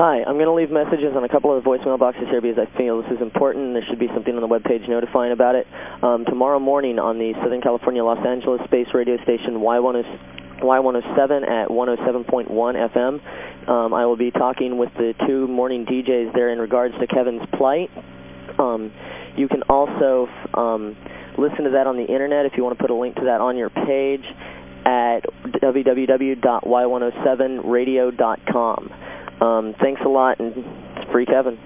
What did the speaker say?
Hi, I'm going to leave messages on a couple of the voicemail boxes here because I feel this is important there should be something on the webpage notifying about it. Um, tomorrow morning on the Southern California Los Angeles Space radio station Y107 at 107.1 FM, um, I will be talking with the two morning DJs there in regards to Kevin's plight. Um, you can also um, listen to that on the internet if you want to put a link to that on your page at www.y107radio.com. Um, thanks a lot, and free Kevin.